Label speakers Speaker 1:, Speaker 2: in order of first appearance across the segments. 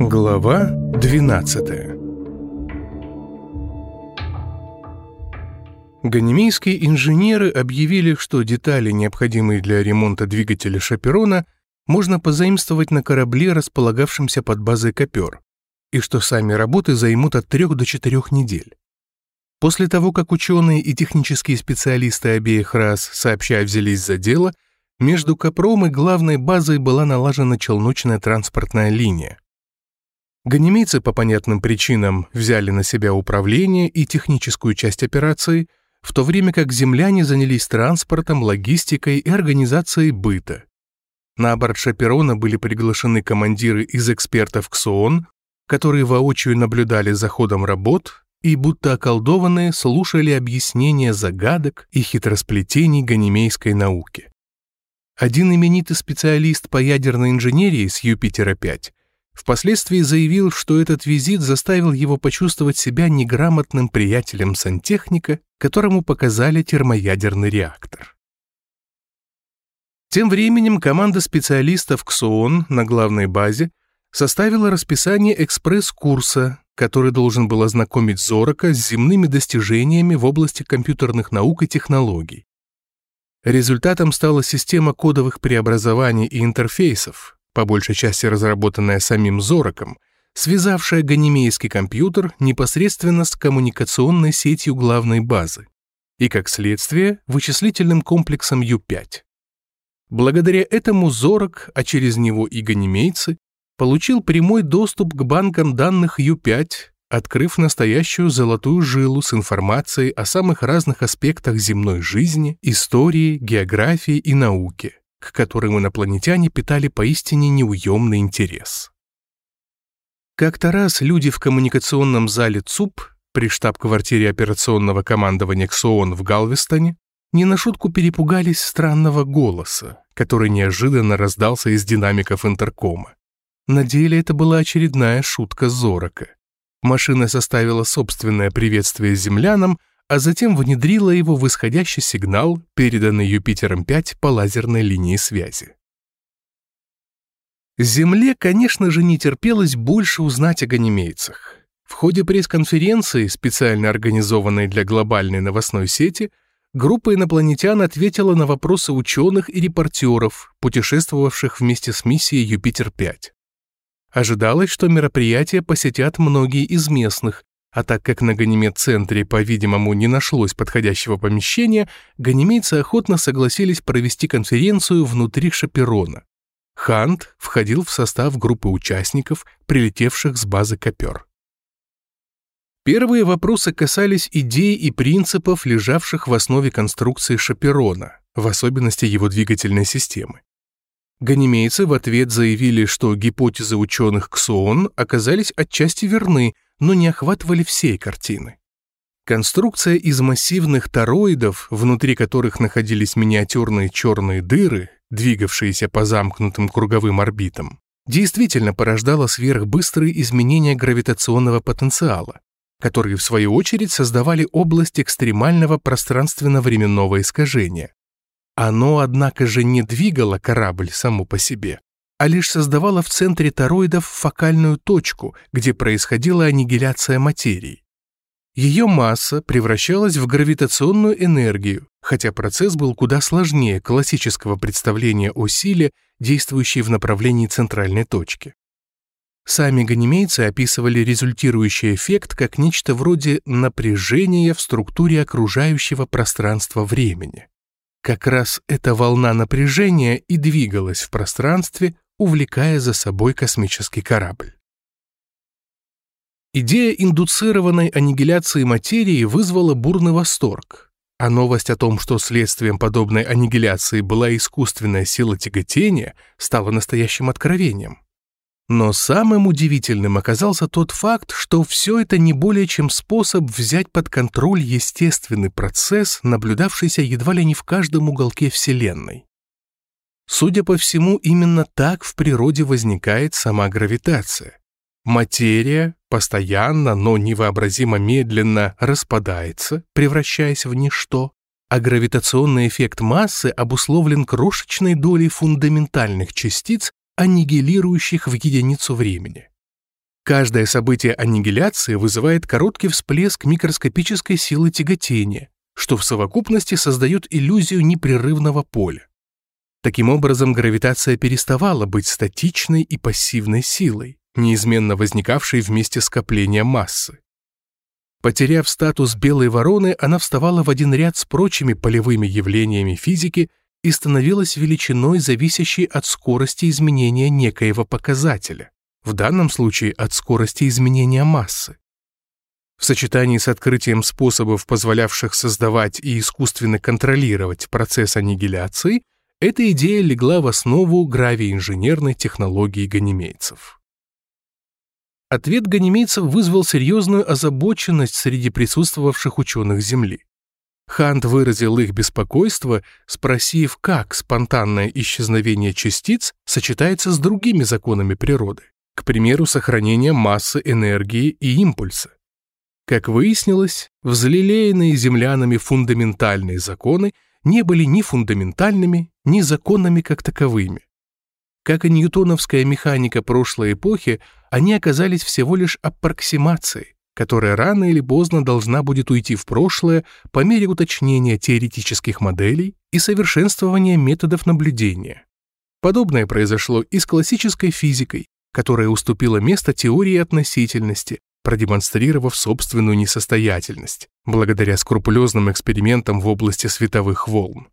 Speaker 1: Глава 12 Ганимейские инженеры объявили, что детали, необходимые для ремонта двигателя Шаперона, можно позаимствовать на корабле, располагавшемся под базой Копер, и что сами работы займут от трех до четырех недель. После того, как ученые и технические специалисты обеих рас сообща взялись за дело, между Копром и главной базой была налажена челночная транспортная линия. Ганимейцы по понятным причинам взяли на себя управление и техническую часть операции, в то время как земляне занялись транспортом, логистикой и организацией быта. На борт Шаперона были приглашены командиры из экспертов КСООН, которые воочию наблюдали за ходом работ и, будто околдованные, слушали объяснения загадок и хитросплетений ганимейской науки. Один именитый специалист по ядерной инженерии с Юпитера-5 впоследствии заявил, что этот визит заставил его почувствовать себя неграмотным приятелем сантехника, которому показали термоядерный реактор. Тем временем команда специалистов КСООН на главной базе составила расписание экспресс-курса, который должен был ознакомить Зорока с земными достижениями в области компьютерных наук и технологий. Результатом стала система кодовых преобразований и интерфейсов, по большей части разработанная самим Зороком, связавшая ганимейский компьютер непосредственно с коммуникационной сетью главной базы и, как следствие, вычислительным комплексом Ю-5. Благодаря этому Зорок, а через него и ганимейцы, получил прямой доступ к банкам данных Ю-5, открыв настоящую золотую жилу с информацией о самых разных аспектах земной жизни, истории, географии и науки, к которым инопланетяне питали поистине неуемный интерес. Как-то раз люди в коммуникационном зале ЦУП при штаб-квартире операционного командования КСООН в Галвестоне не на шутку перепугались странного голоса, который неожиданно раздался из динамиков интеркома. На деле это была очередная шутка Зорока. Машина составила собственное приветствие землянам, а затем внедрила его в исходящий сигнал, переданный Юпитером-5 по лазерной линии связи. Земле, конечно же, не терпелось больше узнать о ганимейцах. В ходе пресс-конференции, специально организованной для глобальной новостной сети, группа инопланетян ответила на вопросы ученых и репортеров, путешествовавших вместе с миссией Юпитер-5. Ожидалось, что мероприятие посетят многие из местных, а так как на Ганимед-центре, по-видимому, не нашлось подходящего помещения, ганимейцы охотно согласились провести конференцию внутри Шаперона. Хант входил в состав группы участников, прилетевших с базы Копер. Первые вопросы касались идей и принципов, лежавших в основе конструкции Шаперона, в особенности его двигательной системы. Ганимейцы в ответ заявили, что гипотезы ученых КСОН оказались отчасти верны, но не охватывали всей картины. Конструкция из массивных тороидов, внутри которых находились миниатюрные черные дыры, двигавшиеся по замкнутым круговым орбитам, действительно порождала сверхбыстрые изменения гравитационного потенциала, которые в свою очередь создавали область экстремального пространственно-временного искажения, оно, однако же, не двигало корабль само по себе, а лишь создавало в центре тороидов фокальную точку, где происходила аннигиляция материи. Ее масса превращалась в гравитационную энергию, хотя процесс был куда сложнее классического представления о силе, действующей в направлении центральной точки. Сами ганимейцы описывали результирующий эффект как нечто вроде напряжения в структуре окружающего пространства времени. Как раз эта волна напряжения и двигалась в пространстве, увлекая за собой космический корабль. Идея индуцированной аннигиляции материи вызвала бурный восторг, а новость о том, что следствием подобной аннигиляции была искусственная сила тяготения, стала настоящим откровением. Но самым удивительным оказался тот факт, что все это не более чем способ взять под контроль естественный процесс, наблюдавшийся едва ли не в каждом уголке Вселенной. Судя по всему, именно так в природе возникает сама гравитация. Материя постоянно, но невообразимо медленно распадается, превращаясь в ничто, а гравитационный эффект массы обусловлен крошечной долей фундаментальных частиц, аннигилирующих в единицу времени. Каждое событие аннигиляции вызывает короткий всплеск микроскопической силы тяготения, что в совокупности создает иллюзию непрерывного поля. Таким образом, гравитация переставала быть статичной и пассивной силой, неизменно возникавшей вместе скопления массы. Потеряв статус белой вороны, она вставала в один ряд с прочими полевыми явлениями физики и становилась величиной, зависящей от скорости изменения некоего показателя, в данном случае от скорости изменения массы. В сочетании с открытием способов, позволявших создавать и искусственно контролировать процесс аннигиляции, эта идея легла в основу гравиинженерной технологии ганимейцев. Ответ ганимейцев вызвал серьезную озабоченность среди присутствовавших ученых Земли. Хант выразил их беспокойство, спросив, как спонтанное исчезновение частиц сочетается с другими законами природы, к примеру, сохранение массы, энергии и импульса. Как выяснилось, взлелеянные землянами фундаментальные законы не были ни фундаментальными, ни законами как таковыми. Как и ньютоновская механика прошлой эпохи, они оказались всего лишь аппроксимацией, которая рано или поздно должна будет уйти в прошлое по мере уточнения теоретических моделей и совершенствования методов наблюдения. Подобное произошло и с классической физикой, которая уступила место теории относительности, продемонстрировав собственную несостоятельность, благодаря скрупулезным экспериментам в области световых волн.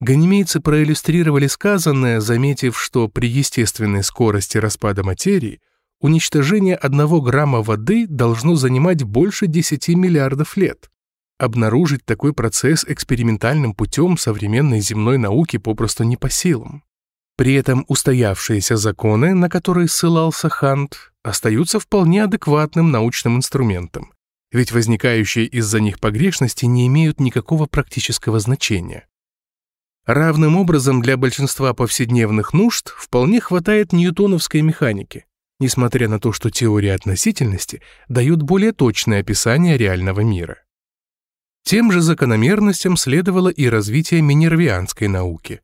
Speaker 1: Ганимейцы проиллюстрировали сказанное, заметив, что при естественной скорости распада материи уничтожение одного грамма воды должно занимать больше 10 миллиардов лет. Обнаружить такой процесс экспериментальным путем современной земной науки попросту не по силам. При этом устоявшиеся законы, на которые ссылался Хант, остаются вполне адекватным научным инструментом, ведь возникающие из-за них погрешности не имеют никакого практического значения. Равным образом для большинства повседневных нужд вполне хватает ньютоновской механики, несмотря на то, что теория относительности дает более точное описание реального мира. Тем же закономерностям следовало и развитие минервианской науки.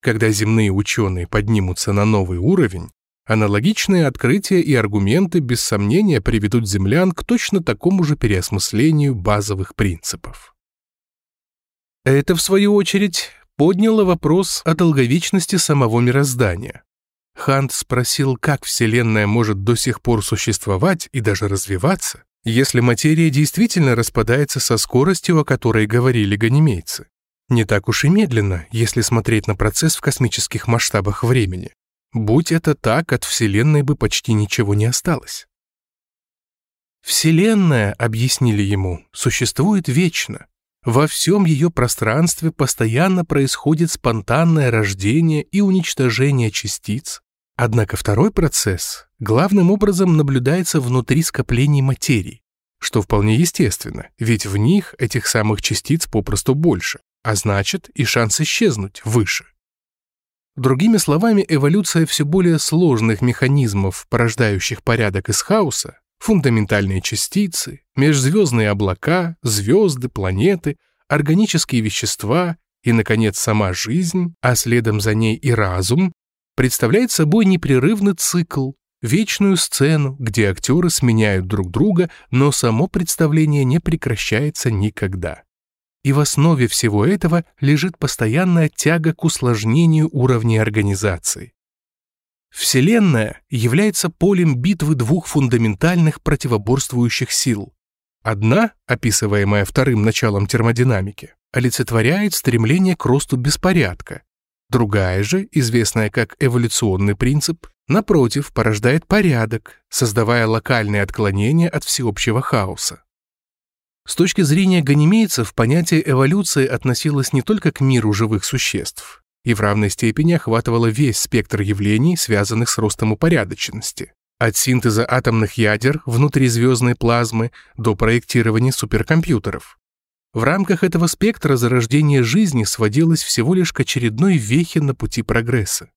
Speaker 1: Когда земные ученые поднимутся на новый уровень, аналогичные открытия и аргументы без сомнения приведут землян к точно такому же переосмыслению базовых принципов. Это, в свою очередь, подняло вопрос о долговечности самого мироздания. Хант спросил, как Вселенная может до сих пор существовать и даже развиваться, если материя действительно распадается со скоростью, о которой говорили ганимейцы. Не так уж и медленно, если смотреть на процесс в космических масштабах времени. Будь это так, от Вселенной бы почти ничего не осталось. Вселенная, объяснили ему, существует вечно. Во всем ее пространстве постоянно происходит спонтанное рождение и уничтожение частиц. Однако второй процесс главным образом наблюдается внутри скоплений материи, что вполне естественно, ведь в них этих самых частиц попросту больше а значит и шанс исчезнуть выше. Другими словами, эволюция все более сложных механизмов, порождающих порядок из хаоса, фундаментальные частицы, межзвездные облака, звезды, планеты, органические вещества и, наконец, сама жизнь, а следом за ней и разум, представляет собой непрерывный цикл, вечную сцену, где актеры сменяют друг друга, но само представление не прекращается никогда. И в основе всего этого лежит постоянная тяга к усложнению уровней организации. Вселенная является полем битвы двух фундаментальных противоборствующих сил. Одна, описываемая вторым началом термодинамики, олицетворяет стремление к росту беспорядка. Другая же, известная как эволюционный принцип, напротив, порождает порядок, создавая локальные отклонения от всеобщего хаоса. С точки зрения ганимейцев, понятие эволюции относилось не только к миру живых существ и в равной степени охватывало весь спектр явлений, связанных с ростом упорядоченности. От синтеза атомных ядер внутризвездной плазмы до проектирования суперкомпьютеров. В рамках этого спектра зарождение жизни сводилось всего лишь к очередной вехе на пути прогресса.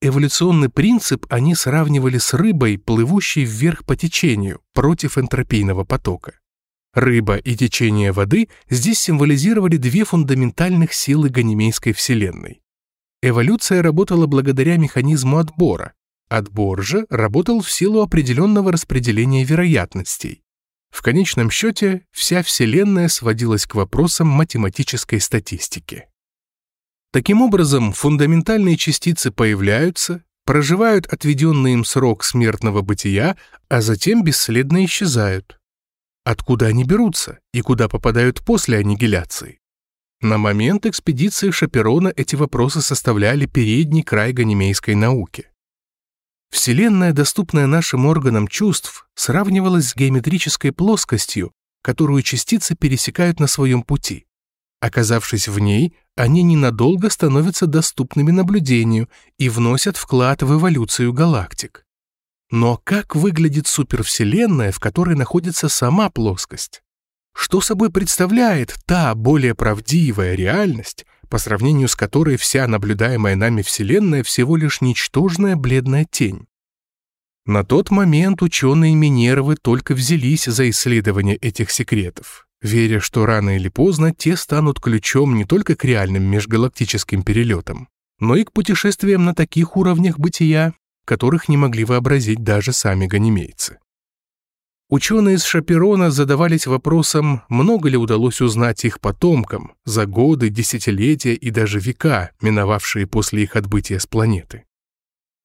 Speaker 1: Эволюционный принцип они сравнивали с рыбой, плывущей вверх по течению, против энтропийного потока. Рыба и течение воды здесь символизировали две фундаментальных силы Ганимейской Вселенной. Эволюция работала благодаря механизму отбора, Отбор же работал в силу определенного распределения вероятностей. В конечном счете, вся Вселенная сводилась к вопросам математической статистики. Таким образом, фундаментальные частицы появляются, проживают отведенный им срок смертного бытия, а затем бесследно исчезают. Откуда они берутся и куда попадают после аннигиляции? На момент экспедиции Шаперона эти вопросы составляли передний край ганимейской науки. Вселенная, доступная нашим органам чувств, сравнивалась с геометрической плоскостью, которую частицы пересекают на своем пути. Оказавшись в ней, они ненадолго становятся доступными наблюдению и вносят вклад в эволюцию галактик. Но как выглядит супервселенная, в которой находится сама плоскость? Что собой представляет та более правдивая реальность, по сравнению с которой вся наблюдаемая нами Вселенная всего лишь ничтожная бледная тень. На тот момент ученые Минервы только взялись за исследование этих секретов, веря, что рано или поздно те станут ключом не только к реальным межгалактическим перелетам, но и к путешествиям на таких уровнях бытия, которых не могли вообразить даже сами ганимейцы. Ученые из Шаперона задавались вопросом, много ли удалось узнать их потомкам за годы, десятилетия и даже века, миновавшие после их отбытия с планеты.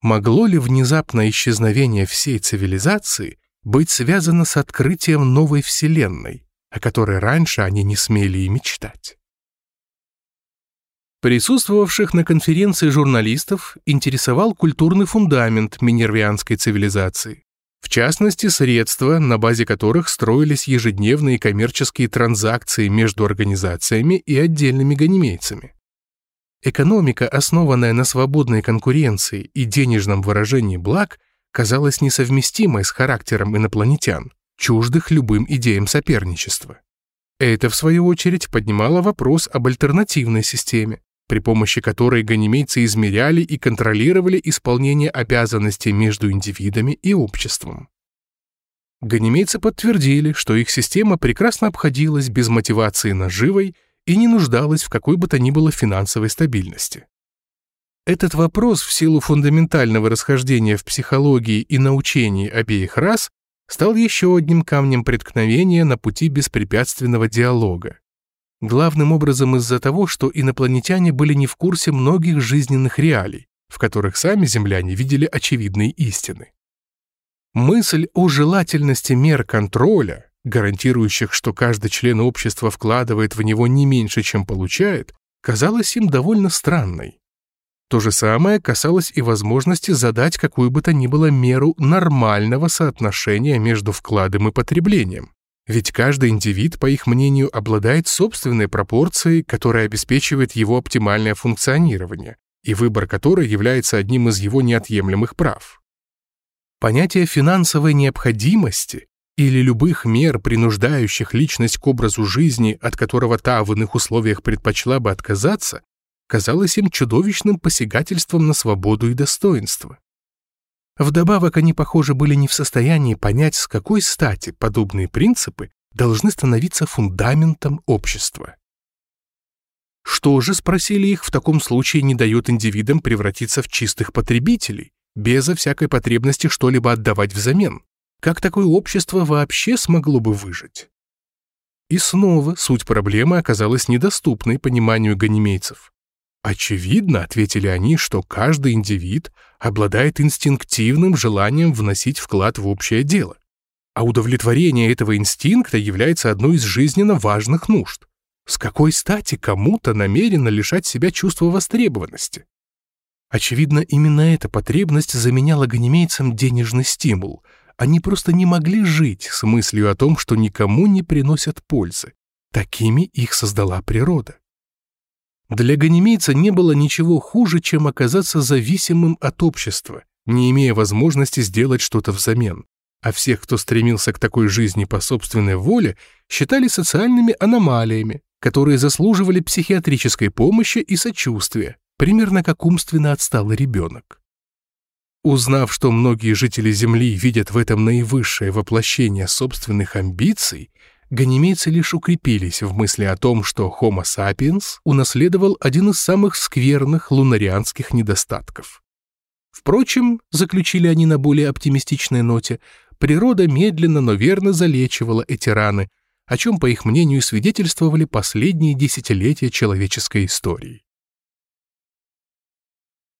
Speaker 1: Могло ли внезапное исчезновение всей цивилизации быть связано с открытием новой Вселенной, о которой раньше они не смели и мечтать? Присутствовавших на конференции журналистов интересовал культурный фундамент минервианской цивилизации. В частности, средства, на базе которых строились ежедневные коммерческие транзакции между организациями и отдельными ганимейцами. Экономика, основанная на свободной конкуренции и денежном выражении благ, казалась несовместимой с характером инопланетян, чуждых любым идеям соперничества. Это, в свою очередь, поднимало вопрос об альтернативной системе, при помощи которой ганимейцы измеряли и контролировали исполнение обязанностей между индивидами и обществом. Ганимейцы подтвердили, что их система прекрасно обходилась без мотивации наживой и не нуждалась в какой бы то ни было финансовой стабильности. Этот вопрос в силу фундаментального расхождения в психологии и научении обеих рас стал еще одним камнем преткновения на пути беспрепятственного диалога. Главным образом из-за того, что инопланетяне были не в курсе многих жизненных реалий, в которых сами земляне видели очевидные истины. Мысль о желательности мер контроля, гарантирующих, что каждый член общества вкладывает в него не меньше, чем получает, казалась им довольно странной. То же самое касалось и возможности задать какую бы то ни было меру нормального соотношения между вкладом и потреблением. Ведь каждый индивид, по их мнению, обладает собственной пропорцией, которая обеспечивает его оптимальное функционирование, и выбор которой является одним из его неотъемлемых прав. Понятие финансовой необходимости или любых мер, принуждающих личность к образу жизни, от которого та в иных условиях предпочла бы отказаться, казалось им чудовищным посягательством на свободу и достоинство. Вдобавок они, похоже, были не в состоянии понять, с какой стати подобные принципы должны становиться фундаментом общества. Что же, спросили их, в таком случае не дает индивидам превратиться в чистых потребителей, безо всякой потребности что-либо отдавать взамен? Как такое общество вообще смогло бы выжить? И снова суть проблемы оказалась недоступной пониманию ганимейцев. Очевидно, ответили они, что каждый индивид обладает инстинктивным желанием вносить вклад в общее дело. А удовлетворение этого инстинкта является одной из жизненно важных нужд. С какой стати кому-то намеренно лишать себя чувства востребованности? Очевидно, именно эта потребность заменяла ганимейцам денежный стимул. Они просто не могли жить с мыслью о том, что никому не приносят пользы. Такими их создала природа. Для ганимейца не было ничего хуже, чем оказаться зависимым от общества, не имея возможности сделать что-то взамен. А всех, кто стремился к такой жизни по собственной воле, считали социальными аномалиями, которые заслуживали психиатрической помощи и сочувствия, примерно как умственно отсталый ребенок. Узнав, что многие жители Земли видят в этом наивысшее воплощение собственных амбиций, ганимейцы лишь укрепились в мысли о том, что Homo sapiens унаследовал один из самых скверных лунарианских недостатков. Впрочем, заключили они на более оптимистичной ноте, природа медленно, но верно залечивала эти раны, о чем, по их мнению, свидетельствовали последние десятилетия человеческой истории.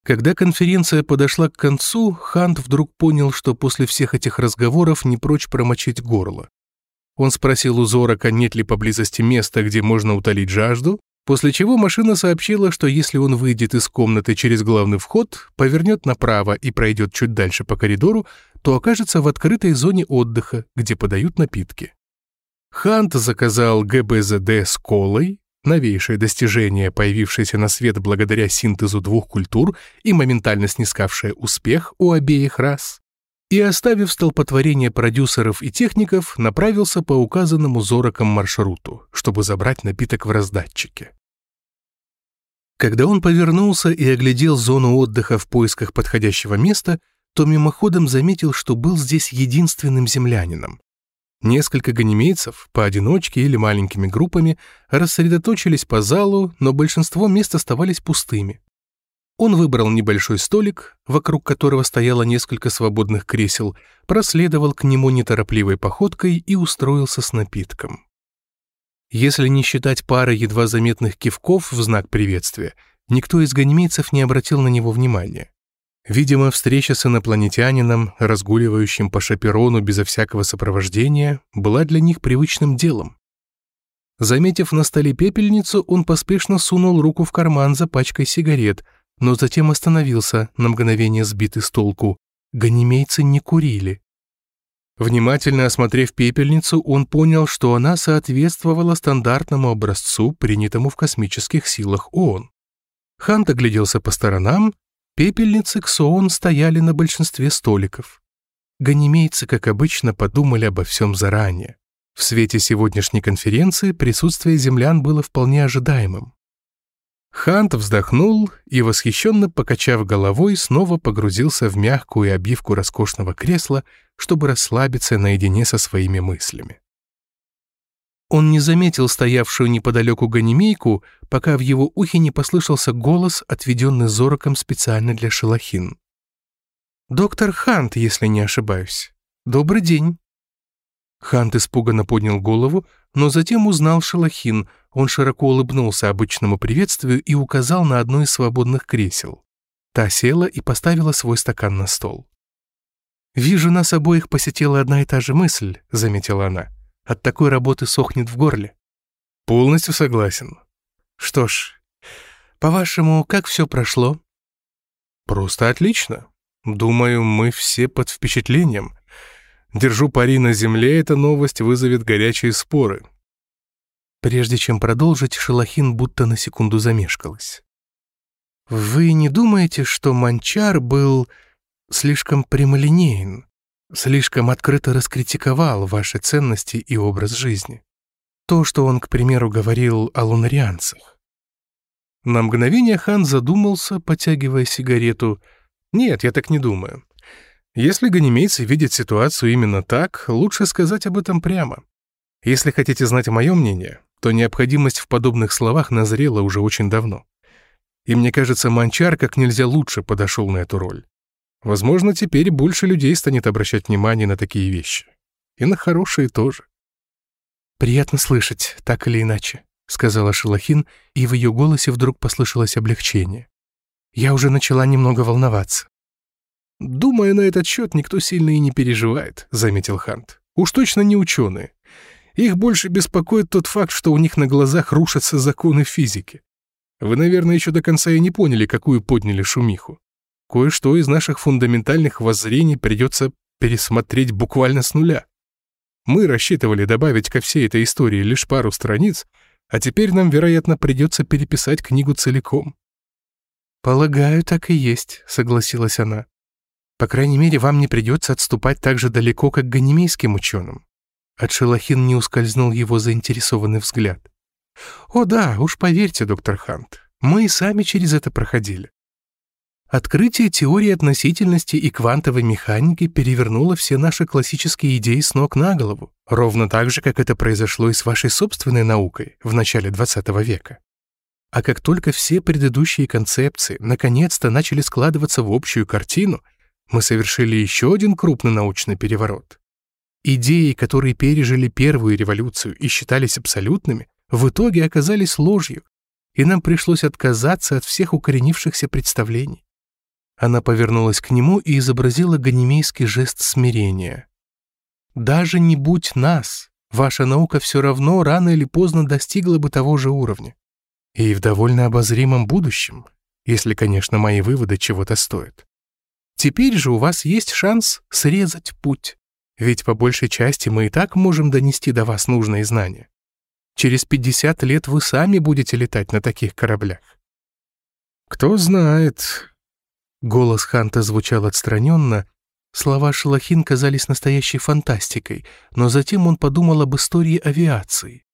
Speaker 1: Когда конференция подошла к концу, Хант вдруг понял, что после всех этих разговоров не прочь промочить горло. Он спросил у Зорака, нет ли поблизости места, где можно утолить жажду, после чего машина сообщила, что если он выйдет из комнаты через главный вход, повернет направо и пройдет чуть дальше по коридору, то окажется в открытой зоне отдыха, где подают напитки. Хант заказал ГБЗД с колой, новейшее достижение, появившееся на свет благодаря синтезу двух культур и моментально снискавшее успех у обеих рас, и, оставив столпотворение продюсеров и техников, направился по указанному Зороком маршруту, чтобы забрать напиток в раздатчике. Когда он повернулся и оглядел зону отдыха в поисках подходящего места, то мимоходом заметил, что был здесь единственным землянином. Несколько ганимейцев, поодиночке или маленькими группами, рассредоточились по залу, но большинство мест оставались пустыми. Он выбрал небольшой столик, вокруг которого стояло несколько свободных кресел, проследовал к нему неторопливой походкой и устроился с напитком. Если не считать пары едва заметных кивков в знак приветствия, никто из ганимейцев не обратил на него внимания. Видимо, встреча с инопланетянином, разгуливающим по шаперону безо всякого сопровождения, была для них привычным делом. Заметив на столе пепельницу, он поспешно сунул руку в карман за пачкой сигарет, но затем остановился, на мгновение сбитый с толку. Ганимейцы не курили. Внимательно осмотрев пепельницу, он понял, что она соответствовала стандартному образцу, принятому в космических силах ООН. Хант огляделся по сторонам. Пепельницы Ксоон стояли на большинстве столиков. Ганимейцы, как обычно, подумали обо всем заранее. В свете сегодняшней конференции присутствие землян было вполне ожидаемым. Хант вздохнул и, восхищенно покачав головой, снова погрузился в мягкую обивку роскошного кресла, чтобы расслабиться наедине со своими мыслями. Он не заметил стоявшую неподалеку ганимейку, пока в его ухе не послышался голос, отведенный Зороком специально для Шелахин. «Доктор Хант, если не ошибаюсь. Добрый день». Хант испуганно поднял голову, но затем узнал Шелахин, он широко улыбнулся обычному приветствию и указал на одно из свободных кресел. Та села и поставила свой стакан на стол. «Вижу, нас обоих посетила одна и та же мысль», — заметила она. «От такой работы сохнет в горле». «Полностью согласен». «Что ж, по-вашему, как все прошло?» «Просто отлично. Думаю, мы все под впечатлением. Держу пари на земле, эта новость вызовет горячие споры. Прежде чем продолжить, Шелахин будто на секунду замешкалась. «Вы не думаете, что Манчар был слишком прямолинеен, слишком открыто раскритиковал ваши ценности и образ жизни? То, что он, к примеру, говорил о лунарианцах?» На мгновение хан задумался, потягивая сигарету. «Нет, я так не думаю. Если ганимейцы видят ситуацию именно так, лучше сказать об этом прямо. Если хотите знать мое мнение, то необходимость в подобных словах назрела уже очень давно. И мне кажется, Манчар как нельзя лучше подошел на эту роль. Возможно, теперь больше людей станет обращать внимание на такие вещи. И на хорошие тоже. «Приятно слышать, так или иначе», — сказала Шелахин, и в ее голосе вдруг послышалось облегчение. Я уже начала немного волноваться. «Думаю, на этот счет никто сильно и не переживает», — заметил Хант. «Уж точно не ученые. Их больше беспокоит тот факт, что у них на глазах рушатся законы физики. Вы, наверное, еще до конца и не поняли, какую подняли шумиху. Кое-что из наших фундаментальных воззрений придется пересмотреть буквально с нуля. Мы рассчитывали добавить ко всей этой истории лишь пару страниц, а теперь нам, вероятно, придется переписать книгу целиком. «Полагаю, так и есть», — согласилась она. «По крайней мере, вам не придется отступать так же далеко, как ганимейским ученым. От Шелахин не ускользнул его заинтересованный взгляд. «О да, уж поверьте, доктор Хант, мы и сами через это проходили. Открытие теории относительности и квантовой механики перевернуло все наши классические идеи с ног на голову, ровно так же, как это произошло и с вашей собственной наукой в начале XX века. А как только все предыдущие концепции наконец-то начали складываться в общую картину, мы совершили еще один крупный научный переворот. Идеи, которые пережили первую революцию и считались абсолютными, в итоге оказались ложью, и нам пришлось отказаться от всех укоренившихся представлений. Она повернулась к нему и изобразила ганимейский жест смирения. «Даже не будь нас, ваша наука все равно рано или поздно достигла бы того же уровня. И в довольно обозримом будущем, если, конечно, мои выводы чего-то стоят. Теперь же у вас есть шанс срезать путь, ведь по большей части мы и так можем донести до вас нужные знания. Через 50 лет вы сами будете летать на таких кораблях. Кто знает. Голос Ханта звучал отстраненно, слова Шалахин казались настоящей фантастикой, но затем он подумал об истории авиации.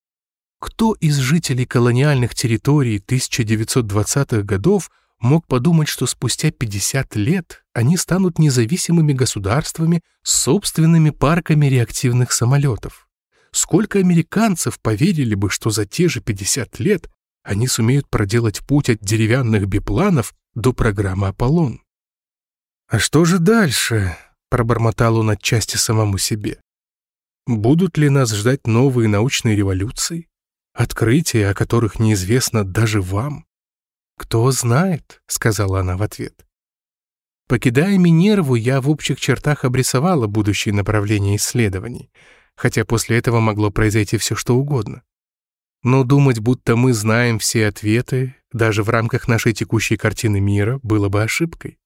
Speaker 1: Кто из жителей колониальных территорий 1920-х годов мог подумать, что спустя 50 лет они станут независимыми государствами с собственными парками реактивных самолетов? Сколько американцев поверили бы, что за те же 50 лет они сумеют проделать путь от деревянных бипланов до программы «Аполлон»? «А что же дальше?» — пробормотал он отчасти самому себе. «Будут ли нас ждать новые научные революции? Открытия, о которых неизвестно даже вам?» «Кто знает», — сказала она в ответ. Покидая Минерву, я в общих чертах обрисовала будущее направление исследований, хотя после этого могло произойти все что угодно. Но думать, будто мы знаем все ответы, даже в рамках нашей текущей картины мира, было бы ошибкой.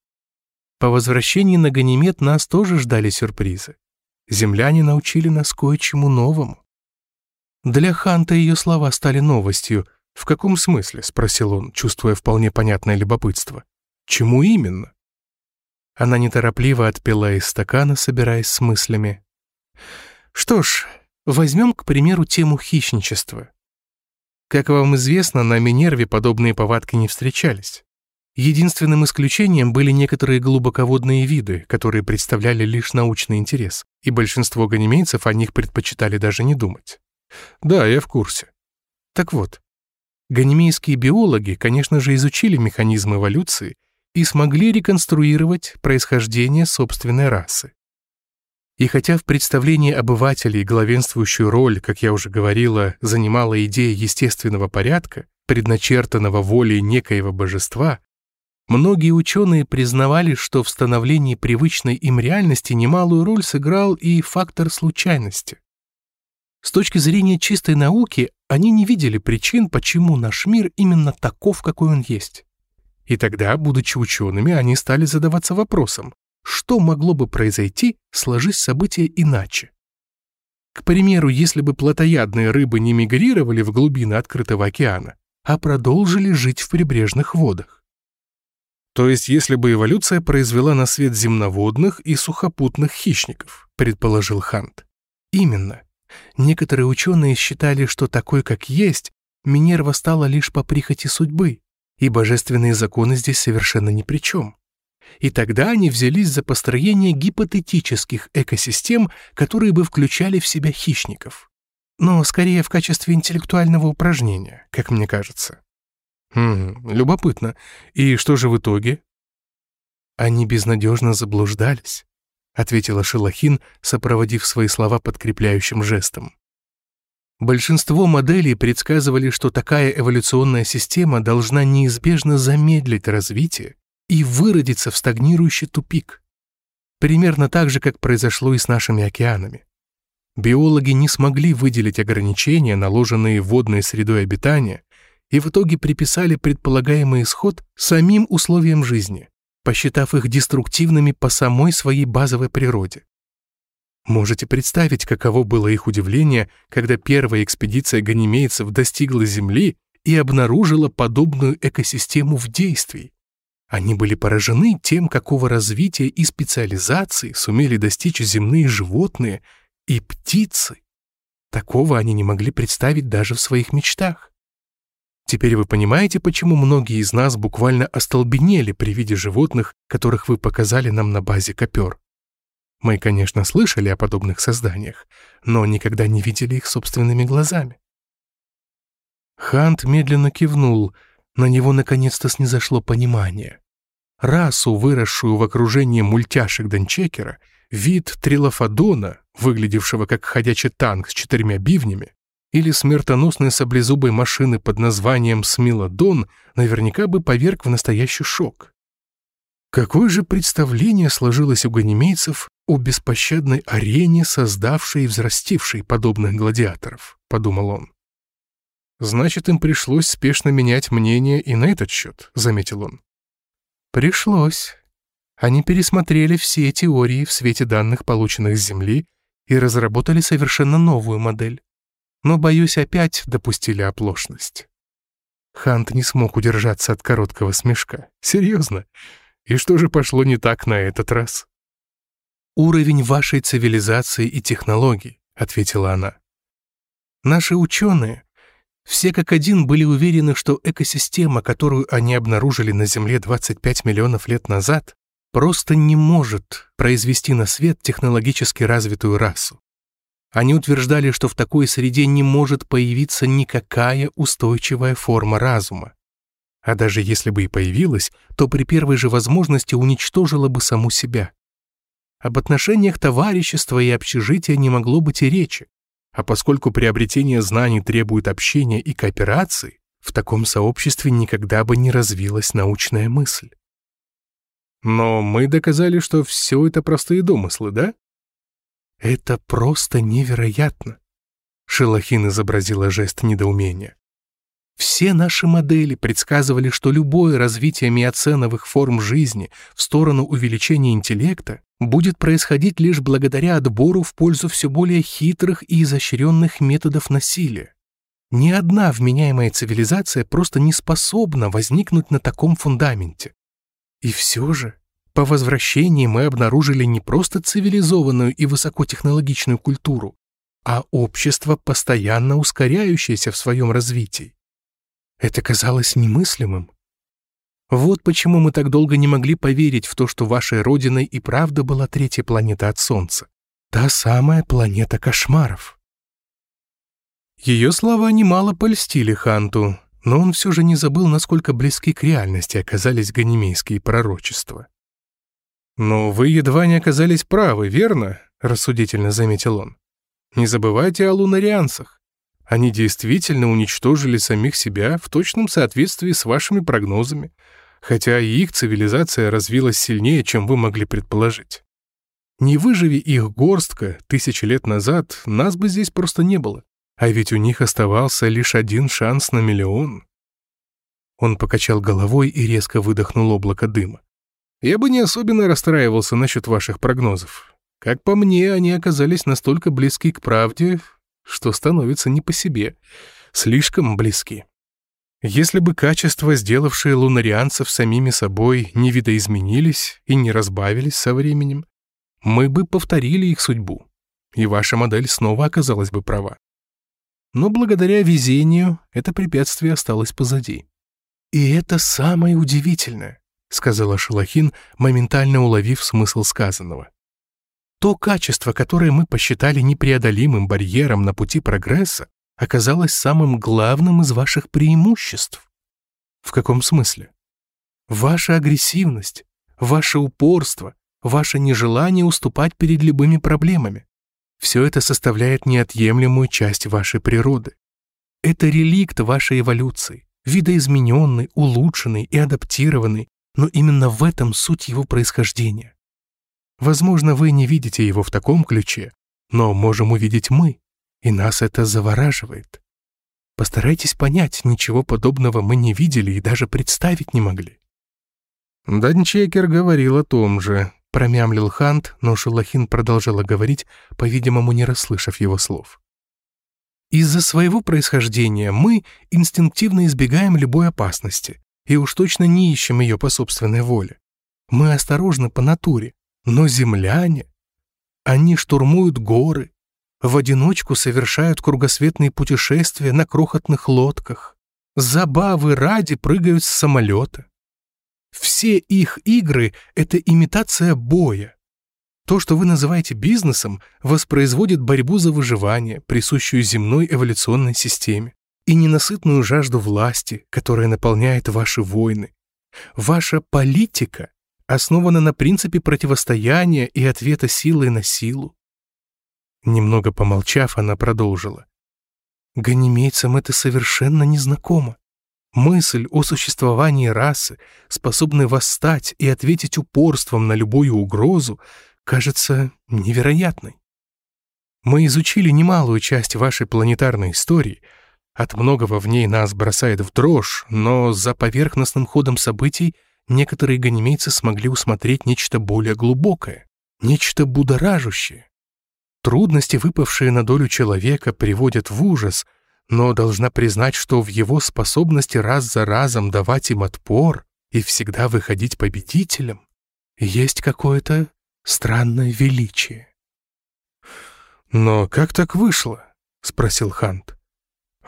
Speaker 1: По возвращении на Ганимед нас тоже ждали сюрпризы. Земляне научили нас кое-чему новому. Для Ханта ее слова стали новостью — «В каком смысле?» — спросил он, чувствуя вполне понятное любопытство. «Чему именно?» Она неторопливо отпила из стакана, собираясь с мыслями. «Что ж, возьмем, к примеру, тему хищничества. Как вам известно, на Минерве подобные повадки не встречались. Единственным исключением были некоторые глубоководные виды, которые представляли лишь научный интерес, и большинство ганимейцев о них предпочитали даже не думать. Да, я в курсе. Так вот, Ганимейские биологи, конечно же, изучили механизм эволюции и смогли реконструировать происхождение собственной расы. И хотя в представлении обывателей главенствующую роль, как я уже говорила, занимала идея естественного порядка, предначертанного волей некоего божества, многие ученые признавали, что в становлении привычной им реальности немалую роль сыграл и фактор случайности. С точки зрения чистой науки, они не видели причин, почему наш мир именно таков, какой он есть. И тогда, будучи учеными, они стали задаваться вопросом, что могло бы произойти, сложись события иначе. К примеру, если бы плотоядные рыбы не мигрировали в глубины открытого океана, а продолжили жить в прибрежных водах. То есть, если бы эволюция произвела на свет земноводных и сухопутных хищников, предположил Хант. Именно. Некоторые ученые считали, что такой, как есть, Минерва стала лишь по прихоти судьбы, и божественные законы здесь совершенно ни при чем. И тогда они взялись за построение гипотетических экосистем, которые бы включали в себя хищников. Но скорее в качестве интеллектуального упражнения, как мне кажется. Хм, любопытно. И что же в итоге? Они безнадежно заблуждались ответила Шелахин, сопроводив свои слова подкрепляющим жестом. Большинство моделей предсказывали, что такая эволюционная система должна неизбежно замедлить развитие и выродиться в стагнирующий тупик. Примерно так же, как произошло и с нашими океанами. Биологи не смогли выделить ограничения, наложенные водной средой обитания, и в итоге приписали предполагаемый исход самим условиям жизни посчитав их деструктивными по самой своей базовой природе. Можете представить, каково было их удивление, когда первая экспедиция ганимейцев достигла Земли и обнаружила подобную экосистему в действии. Они были поражены тем, какого развития и специализации сумели достичь земные животные и птицы. Такого они не могли представить даже в своих мечтах. Теперь вы понимаете, почему многие из нас буквально остолбенели при виде животных, которых вы показали нам на базе Копер. Мы, конечно, слышали о подобных созданиях, но никогда не видели их собственными глазами. Хант медленно кивнул, На него наконец-то снизошло понимание. Расу, выросшую в окружении мультяшек Дончекера, вид трилофодона, выглядевшего как ходячий танк с четырьмя бивнями, или смертоносной саблезубой машины под названием Смилодон наверняка бы поверг в настоящий шок. Какое же представление сложилось у ганимейцев о беспощадной арене, создавшей и взрастившей подобных гладиаторов, подумал он. Значит, им пришлось спешно менять мнение и на этот счет, заметил он. Пришлось. Они пересмотрели все теории в свете данных, полученных с Земли, и разработали совершенно новую модель. Но, боюсь, опять допустили оплошность. Хант не смог удержаться от короткого смешка. Серьезно? И что же пошло не так на этот раз? «Уровень вашей цивилизации и технологий», — ответила она. «Наши ученые все как один были уверены, что экосистема, которую они обнаружили на Земле 25 миллионов лет назад, просто не может произвести на свет технологически развитую расу. Они утверждали, что в такой среде не может появиться никакая устойчивая форма разума. А даже если бы и появилась, то при первой же возможности уничтожила бы саму себя. Об отношениях товарищества и общежития не могло быть и речи. А поскольку приобретение знаний требует общения и кооперации, в таком сообществе никогда бы не развилась научная мысль. Но мы доказали, что все это простые домыслы, да? Это просто невероятно. Шелохин изобразила жест недоумения. Все наши модели предсказывали, что любое развитие миоценовых форм жизни в сторону увеличения интеллекта будет происходить лишь благодаря отбору в пользу все более хитрых и изощренных методов насилия. Ни одна вменяемая цивилизация просто не способна возникнуть на таком фундаменте. И все же, по возвращении мы обнаружили не просто цивилизованную и высокотехнологичную культуру, а общество, постоянно ускоряющееся в своем развитии. Это казалось немыслимым. Вот почему мы так долго не могли поверить в то, что вашей родиной и правда была третья планета от Солнца. Та самая планета кошмаров. Ее слова немало польстили Ханту, но он все же не забыл, насколько близки к реальности оказались ганимейские пророчества. «Но вы едва не оказались правы, верно?» — рассудительно заметил он. «Не забывайте о лунарианцах. Они действительно уничтожили самих себя в точном соответствии с вашими прогнозами, хотя и их цивилизация развилась сильнее, чем вы могли предположить. Не выживи их горстка тысячи лет назад, нас бы здесь просто не было, а ведь у них оставался лишь один шанс на миллион. Он покачал головой и резко выдохнул облако дыма. Я бы не особенно расстраивался насчет ваших прогнозов. Как по мне, они оказались настолько близки к правде, что становится не по себе. Слишком близки. Если бы качества, сделавшие лунарианцев самими собой, не видоизменились и не разбавились со временем, мы бы повторили их судьбу, и ваша модель снова оказалась бы права. Но благодаря везению это препятствие осталось позади. «И это самое удивительное», — сказала Шалахин, моментально уловив смысл сказанного. То качество, которое мы посчитали непреодолимым барьером на пути прогресса, оказалось самым главным из ваших преимуществ. В каком смысле? Ваша агрессивность, ваше упорство, ваше нежелание уступать перед любыми проблемами. Все это составляет неотъемлемую часть вашей природы. Это реликт вашей эволюции, видоизмененный, улучшенный и адаптированный, но именно в этом суть его происхождения. Возможно, вы не видите его в таком ключе, но можем увидеть мы, и нас это завораживает. Постарайтесь понять, ничего подобного мы не видели и даже представить не могли». Данчекер говорил о том же, промямлил Хант, но Шелахин продолжала говорить, по-видимому, не расслышав его слов. «Из-за своего происхождения мы инстинктивно избегаем любой опасности и уж точно не ищем ее по собственной воле. Мы осторожны по натуре, но земляне, они штурмуют горы, в одиночку совершают кругосветные путешествия на крохотных лодках, забавы ради прыгают с самолета. Все их игры — это имитация боя. То, что вы называете бизнесом, воспроизводит борьбу за выживание, присущую земной эволюционной системе. И ненасытную жажду власти, которая наполняет ваши войны. Ваша политика основана на принципе противостояния и ответа силой на силу. Немного помолчав, она продолжила. Ганимейцам это совершенно незнакомо. Мысль о существовании расы, способной восстать и ответить упорством на любую угрозу, кажется невероятной. Мы изучили немалую часть вашей планетарной истории, от многого в ней нас бросает в дрожь, но за поверхностным ходом событий некоторые ганимейцы смогли усмотреть нечто более глубокое, нечто будоражащее. Трудности, выпавшие на долю человека, приводят в ужас, но должна признать, что в его способности раз за разом давать им отпор и всегда выходить победителем есть какое-то странное величие. «Но как так вышло?» — спросил Хант.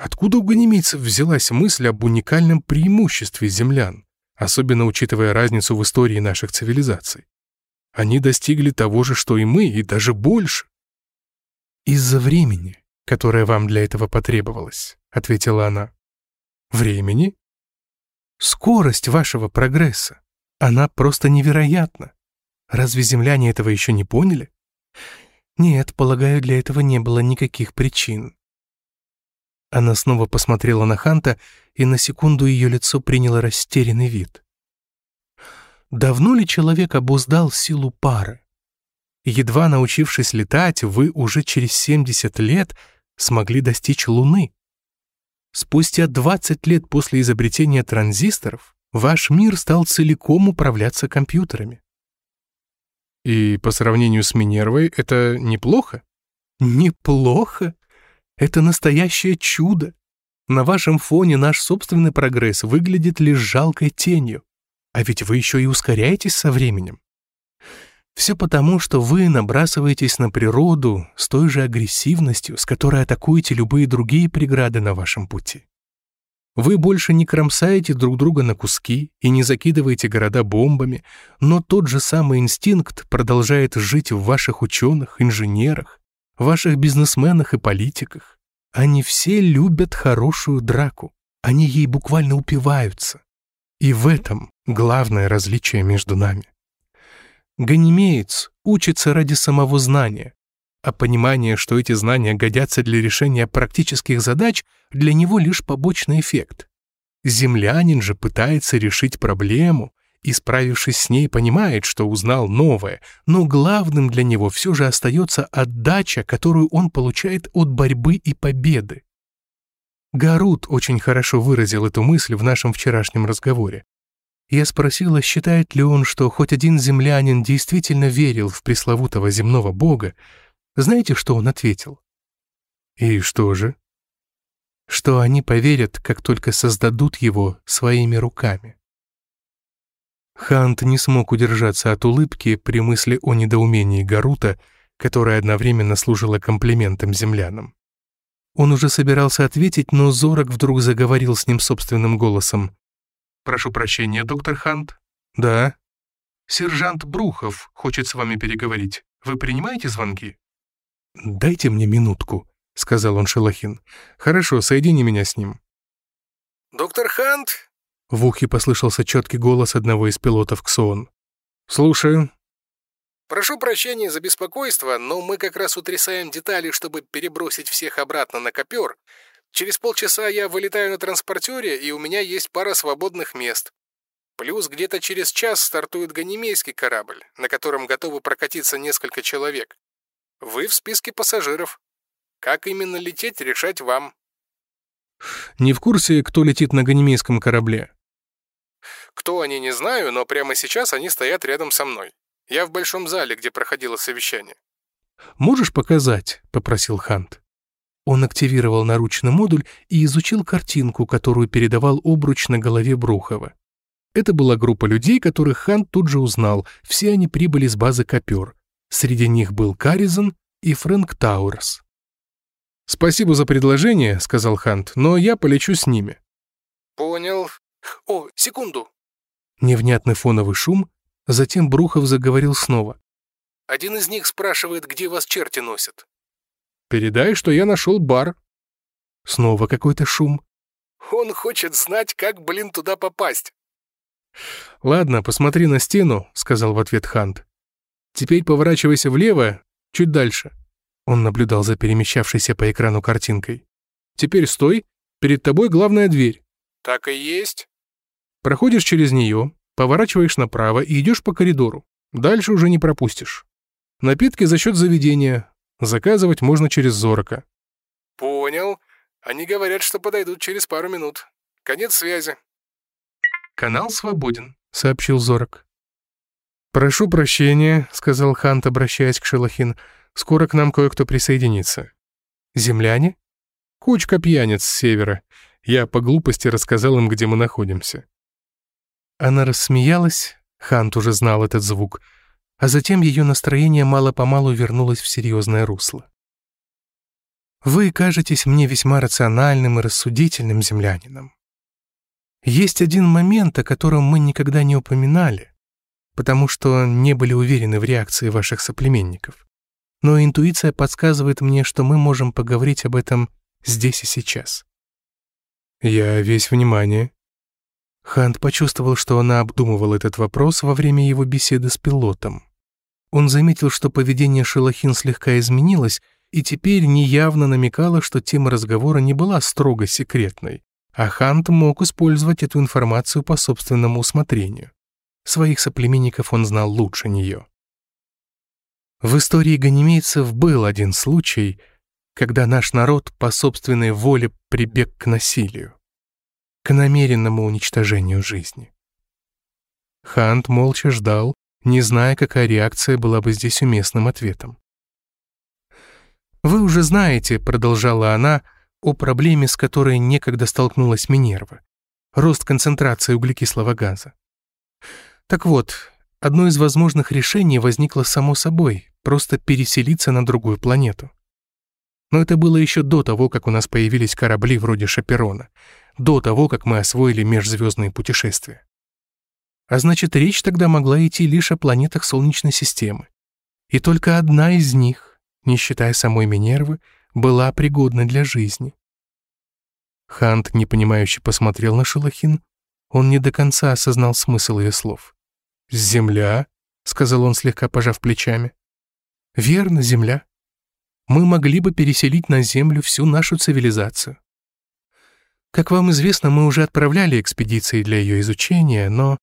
Speaker 1: Откуда у ганимийцев взялась мысль об уникальном преимуществе землян, особенно учитывая разницу в истории наших цивилизаций? Они достигли того же, что и мы, и даже больше. «Из-за времени, которое вам для этого потребовалось», — ответила она. «Времени? Скорость вашего прогресса. Она просто невероятна. Разве земляне этого еще не поняли?» «Нет, полагаю, для этого не было никаких причин. Она снова посмотрела на Ханта, и на секунду ее лицо приняло растерянный вид. Давно ли человек обуздал силу пары? Едва научившись летать, вы уже через 70 лет смогли достичь Луны. Спустя 20 лет после изобретения транзисторов ваш мир стал целиком управляться компьютерами. И по сравнению с Минервой это неплохо? Неплохо? Это настоящее чудо. На вашем фоне наш собственный прогресс выглядит лишь жалкой тенью. А ведь вы еще и ускоряетесь со временем. Все потому, что вы набрасываетесь на природу с той же агрессивностью, с которой атакуете любые другие преграды на вашем пути. Вы больше не кромсаете друг друга на куски и не закидываете города бомбами, но тот же самый инстинкт продолжает жить в ваших ученых, инженерах, ваших бизнесменах и политиках. Они все любят хорошую драку. Они ей буквально упиваются. И в этом главное различие между нами. Ганимеец учится ради самого знания, а понимание, что эти знания годятся для решения практических задач, для него лишь побочный эффект. Землянин же пытается решить проблему, и, справившись с ней, понимает, что узнал новое, но главным для него все же остается отдача, которую он получает от борьбы и победы. Гарут очень хорошо выразил эту мысль в нашем вчерашнем разговоре. Я спросила, считает ли он, что хоть один землянин действительно верил в пресловутого земного бога. Знаете, что он ответил? И что же? Что они поверят, как только создадут его своими руками. Хант не смог удержаться от улыбки при мысли о недоумении Гарута, которое одновременно служило комплиментом землянам. Он уже собирался ответить, но Зорок вдруг заговорил с ним собственным голосом. «Прошу прощения, доктор Хант?» «Да». «Сержант Брухов хочет с вами переговорить. Вы принимаете звонки?» «Дайте мне минутку», — сказал он Шелохин. «Хорошо, соедини меня с ним».
Speaker 2: «Доктор Хант,
Speaker 1: в ухе послышался четкий голос одного из пилотов Ксон. «Слушаю».
Speaker 2: «Прошу прощения за беспокойство, но мы как раз утрясаем детали, чтобы перебросить всех обратно на копер. Через полчаса я вылетаю на транспортере, и у меня есть пара свободных мест. Плюс где-то через час стартует ганимейский корабль, на котором готовы прокатиться несколько человек. Вы в списке пассажиров. Как именно лететь, решать вам».
Speaker 1: «Не в курсе, кто летит на ганимейском корабле?»
Speaker 2: Кто они, не знаю, но прямо сейчас они стоят рядом со мной. Я в большом зале, где проходило совещание.
Speaker 1: «Можешь показать?» — попросил Хант. Он активировал наручный модуль и изучил картинку, которую передавал обруч на голове Брухова. Это была группа людей, которых Хант тут же узнал. Все они прибыли с базы Копер. Среди них был Каризон и Фрэнк Тауэрс. «Спасибо за предложение», — сказал Хант, — «но я полечу с ними».
Speaker 2: «Понял. О, секунду!»
Speaker 1: Невнятный фоновый шум, затем Брухов заговорил снова.
Speaker 2: «Один из них спрашивает, где вас черти носят».
Speaker 1: «Передай, что я нашел бар». Снова какой-то шум,
Speaker 2: Он хочет знать, как, блин, туда попасть.
Speaker 1: «Ладно, посмотри на стену», — сказал в ответ Хант. «Теперь поворачивайся влево, чуть дальше». Он наблюдал за перемещавшейся по экрану картинкой. «Теперь стой, перед тобой главная дверь».
Speaker 2: «Так и есть».
Speaker 1: Проходишь через нее, поворачиваешь направо и идешь по коридору. Дальше уже не пропустишь. Напитки за счет заведения. Заказывать можно через Зорока.
Speaker 2: «Понял. Они говорят, что подойдут через пару минут. Конец связи».
Speaker 1: «Канал свободен», — сообщил Зорок. «Прошу прощения», — сказал Хант, обращаясь к Шелохин. «Скоро к нам кое-кто присоединится». «Земляне?» «Кучка пьяниц с севера. Я по глупости рассказал им, где мы находимся». Она рассмеялась, Хант уже знал этот звук, а затем ее настроение мало-помалу вернулось в серьезное русло. «Вы кажетесь мне весьма рациональным и рассудительным землянином. Есть один момент, о котором мы никогда не упоминали, потому что не были уверены в реакции ваших соплеменников. Но интуиция подсказывает мне, что мы можем поговорить об этом здесь и сейчас. Я весь внимание. Хант почувствовал, что она обдумывала этот вопрос во время его беседы с пилотом. Он заметил, что поведение Шелохин слегка изменилось, и теперь неявно намекало, что тема разговора не была строго секретной, а Хант мог использовать эту информацию по собственному усмотрению. Своих соплеменников он знал лучше нее. В истории ганимейцев был один случай, когда наш народ по собственной воле прибег к насилию, к намеренному уничтожению жизни. Хант молча ждал, не зная, какая реакция была бы здесь уместным ответом. «Вы уже знаете», — продолжала она, — о проблеме, с которой некогда столкнулась Минерва — рост концентрации углекислого газа. Так вот, одно из возможных решений возникло само собой — просто переселиться на другую планету. Но это было еще до того, как у нас появились корабли вроде Шаперона, до того, как мы освоили межзвездные путешествия. А значит, речь тогда могла идти лишь о планетах Солнечной системы. И только одна из них, не считая самой Минервы, была пригодна для жизни. Хант непонимающе посмотрел на Шелохин. Он не до конца осознал смысл ее слов. «Земля?» — сказал он, слегка пожав плечами. «Верно, земля. Мы могли бы переселить на Землю всю нашу цивилизацию. Как вам известно, мы уже отправляли экспедиции для ее изучения, но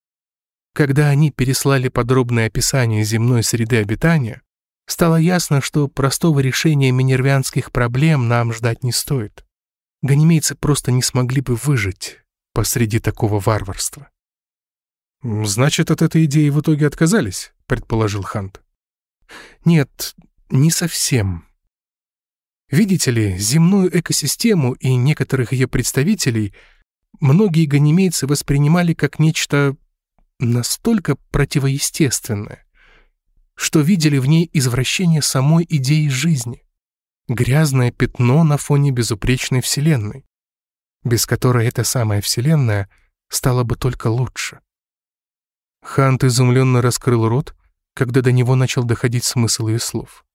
Speaker 1: когда они переслали подробное описание земной среды обитания, Стало ясно, что простого решения минервянских проблем нам ждать не стоит. Ганимейцы просто не смогли бы выжить посреди такого варварства. «Значит, от этой идеи в итоге отказались?» — предположил Хант. «Нет, не совсем. Видите ли, земную экосистему и некоторых ее представителей многие ганимейцы воспринимали как нечто настолько противоестественное, что видели в ней извращение самой идеи жизни, грязное пятно на фоне безупречной Вселенной, без которой эта самая Вселенная стала бы только лучше. Хант изумленно раскрыл рот, когда до него начал доходить смысл ее слов.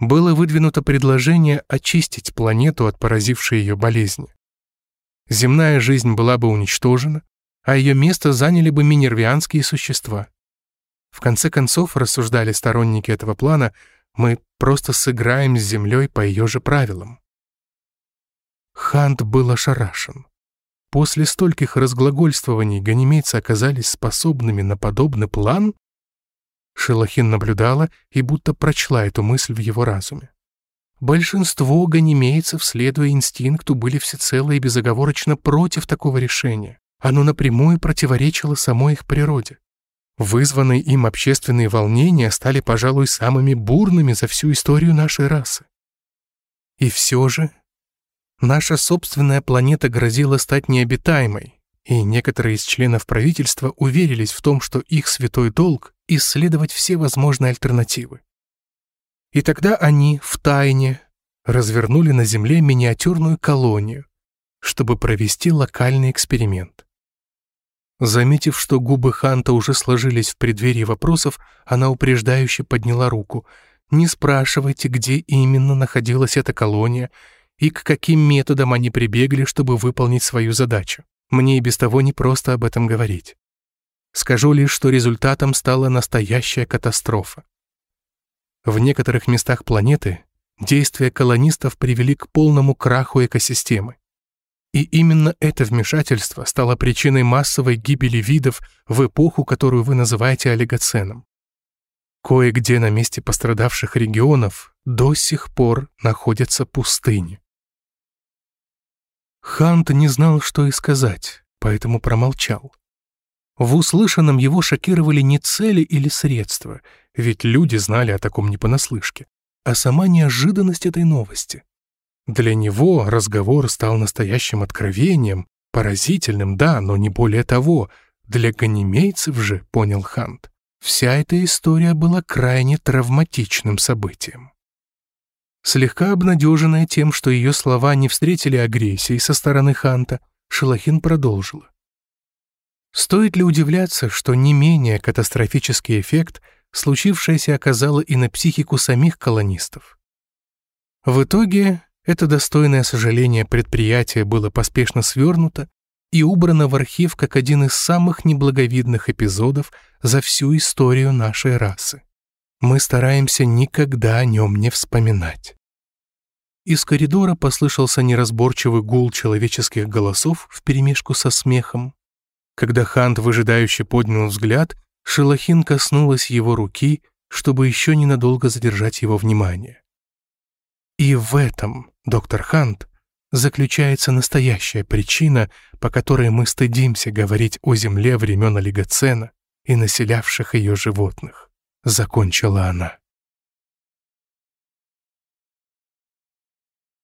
Speaker 1: Было выдвинуто предложение очистить планету от поразившей ее болезни. Земная жизнь была бы уничтожена, а ее место заняли бы минервианские существа. В конце концов, рассуждали сторонники этого плана, мы просто сыграем с Землей по ее же правилам. Хант был ошарашен. После стольких разглагольствований ганимейцы оказались способными на подобный план? Шелохин наблюдала и будто прочла эту мысль в его разуме. Большинство ганимейцев, следуя инстинкту, были всецело и безоговорочно против такого решения. Оно напрямую противоречило самой их природе. Вызванные им общественные волнения стали, пожалуй, самыми бурными за всю историю нашей расы. И все же наша собственная планета грозила стать необитаемой, и некоторые из членов правительства уверились в том, что их святой долг — исследовать все возможные альтернативы. И тогда они в тайне развернули на Земле миниатюрную колонию, чтобы провести локальный эксперимент. Заметив, что губы Ханта уже сложились в преддверии вопросов, она упреждающе подняла руку. «Не спрашивайте, где именно находилась эта колония, и к каким методам они прибегли, чтобы выполнить свою задачу. Мне и без того не просто об этом говорить. Скажу лишь, что результатом стала настоящая катастрофа. В некоторых местах планеты действия колонистов привели к полному краху экосистемы. И именно это вмешательство стало причиной массовой гибели видов в эпоху, которую вы называете олигоценом. Кое-где на месте пострадавших регионов до сих пор находятся пустыни. Хант не знал, что и сказать, поэтому промолчал. В услышанном его шокировали не цели или средства, ведь люди знали о таком не понаслышке, а сама неожиданность этой новости. Для него разговор стал настоящим откровением, поразительным, да, но не более того. Для ганимейцев же, понял Хант, вся эта история была крайне травматичным событием. Слегка обнадеженная тем, что ее слова не встретили агрессии со стороны Ханта, Шелахин продолжила. Стоит ли удивляться, что не менее катастрофический эффект случившееся оказало и на психику самих колонистов? В итоге это достойное сожаление предприятие было поспешно свернуто и убрано в архив как один из самых неблаговидных эпизодов за всю историю нашей расы. Мы стараемся никогда о нем не вспоминать. Из коридора послышался неразборчивый гул человеческих голосов вперемешку со смехом. Когда Хант выжидающе поднял взгляд, Шелохин коснулась его руки, чтобы еще ненадолго задержать его внимание. И в этом, доктор Хант, заключается настоящая причина, по которой мы стыдимся говорить о земле времен Олигоцена и населявших ее животных, закончила она.